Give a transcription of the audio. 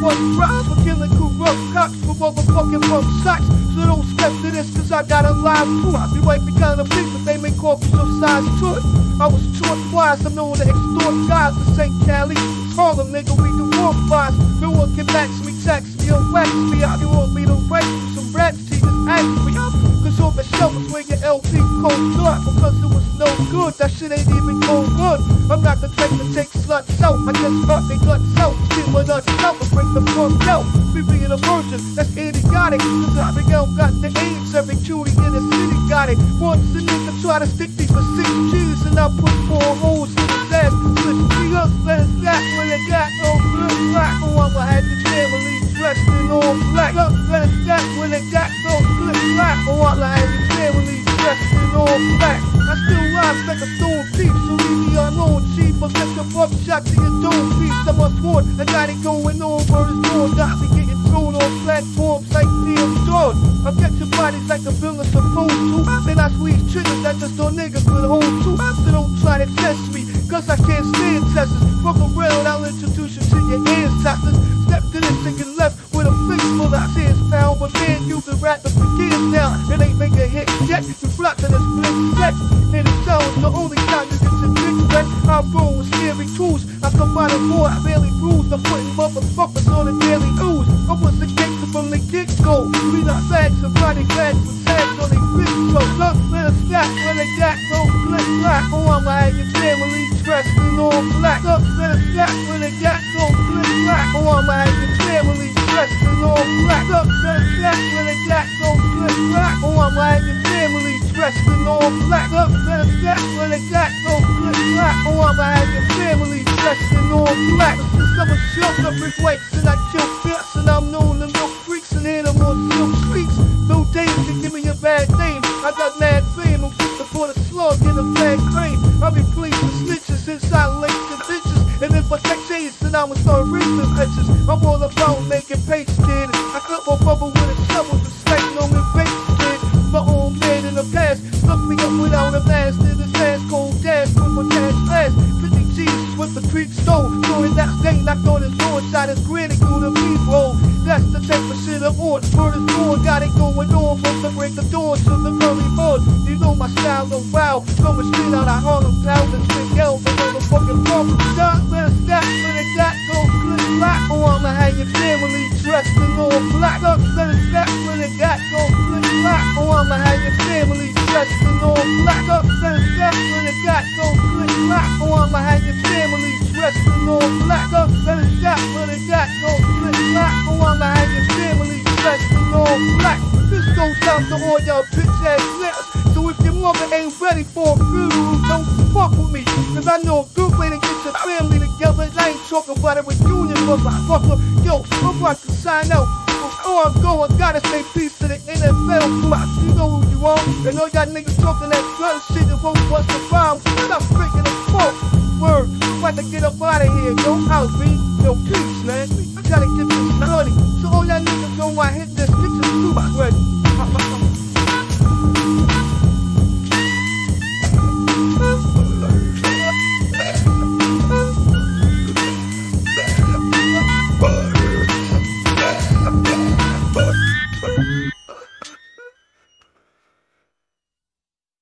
cops for killing corrupt cops for motherfucking rough socks. So don't step to this, cause I got a live too. I be right behind the people, they make coffee some size to it. I was taught wise, I'm known to extort guys to St. Cali. Harlem, nigga, we do war flies. No one can match me, tax me, or wax me I do want me to write some raps, T, on the shelf is where your LP cold dark because it was no good. That shit ain't even cold good. I'm not the type to take sluts out. I just fuck they guts out. Shit with us out and break the front out. We being a virgin, that's idiotic. Cause girl got the AIDS, every cutie in the city got it. Once a nigga try to stick me for six G's and I put four holes in his ass. Switch up, let that when it got no good black. Black. Oh, I'ma family dressed in all black. I still rise like a stone thief, so leave me alone, chief. But get the buck shot to your dome piece. I must warn, I got it going on, word is born. Got me getting thrown on platforms like Neil Dawn. I get your bodies like a bill is supposed to. Then I squeeze triggers that just don't niggas with hold to. So don't try to test me, cause I can't stand You flock to this split set. And it sounds the only time you get your. I'm going with scary tools. I come the board, I barely bruised. I'm putting motherfuckers on the daily ooze. I was a gangster from the get-go. We not bags and body bags with tags on their wrist. So look, let us stack when they got no flip black. Oh, I'ma have your family dressed in all black. Look, let us stack when they got no flip black. Oh, I'ma your family dressed in all black. Look, let us stack when they got no flip black. Oh, I'ma have your dressed in all black. Let us stack when they got no flip black. Oh, I'ma have your family dressed in all black. Since I'm a shelter, brick weights and I kill fits and I'm known to milk freaks and animals silk streets. No days to give me a bad name. I got mad fame. I'm to put a slug in a bad claim. I'll be pleased with snitches inside lakes and ditches. And if I take J's, then I'ma start reaping bitches. I'm all about making mask. In his ass, cold dash with my cash flash. 50 G's with the creek stove. During that day, knocked on his door, shot his granny through the roll. That's the type of shit I'm on. Word is born, got it going on from the break of dawn to the early morn. You know my style of wow. Coming straight out of Harlem Town and Big L, the motherfucking bump. Stop, let us stop, when it got no click lock. Oh, I'ma have your family dressed in all black. Look, let us stop, when it got no click lock. Oh, I'ma have your family dressed in all your family dressed in all black. Let us stop, when it got no. Oh, I'ma have your family dressed in all black. This goes out to all y'all bitch ass niggas. So if your mother ain't ready for a funeral, don't fuck with me. Cause I know a good way to get your family together. And I ain't talking about it with union, motherfucker. Yo, I'm about to sign out. Before I'm going, gotta say peace to the NFL. You know who you are. And all y'all niggas talking that gun shit that won't bust the bomb. Freaking the fuck gotta get up out of here. Yo, out, B. Yo, peace, man. I gotta get this money. So all y'all niggas know I hit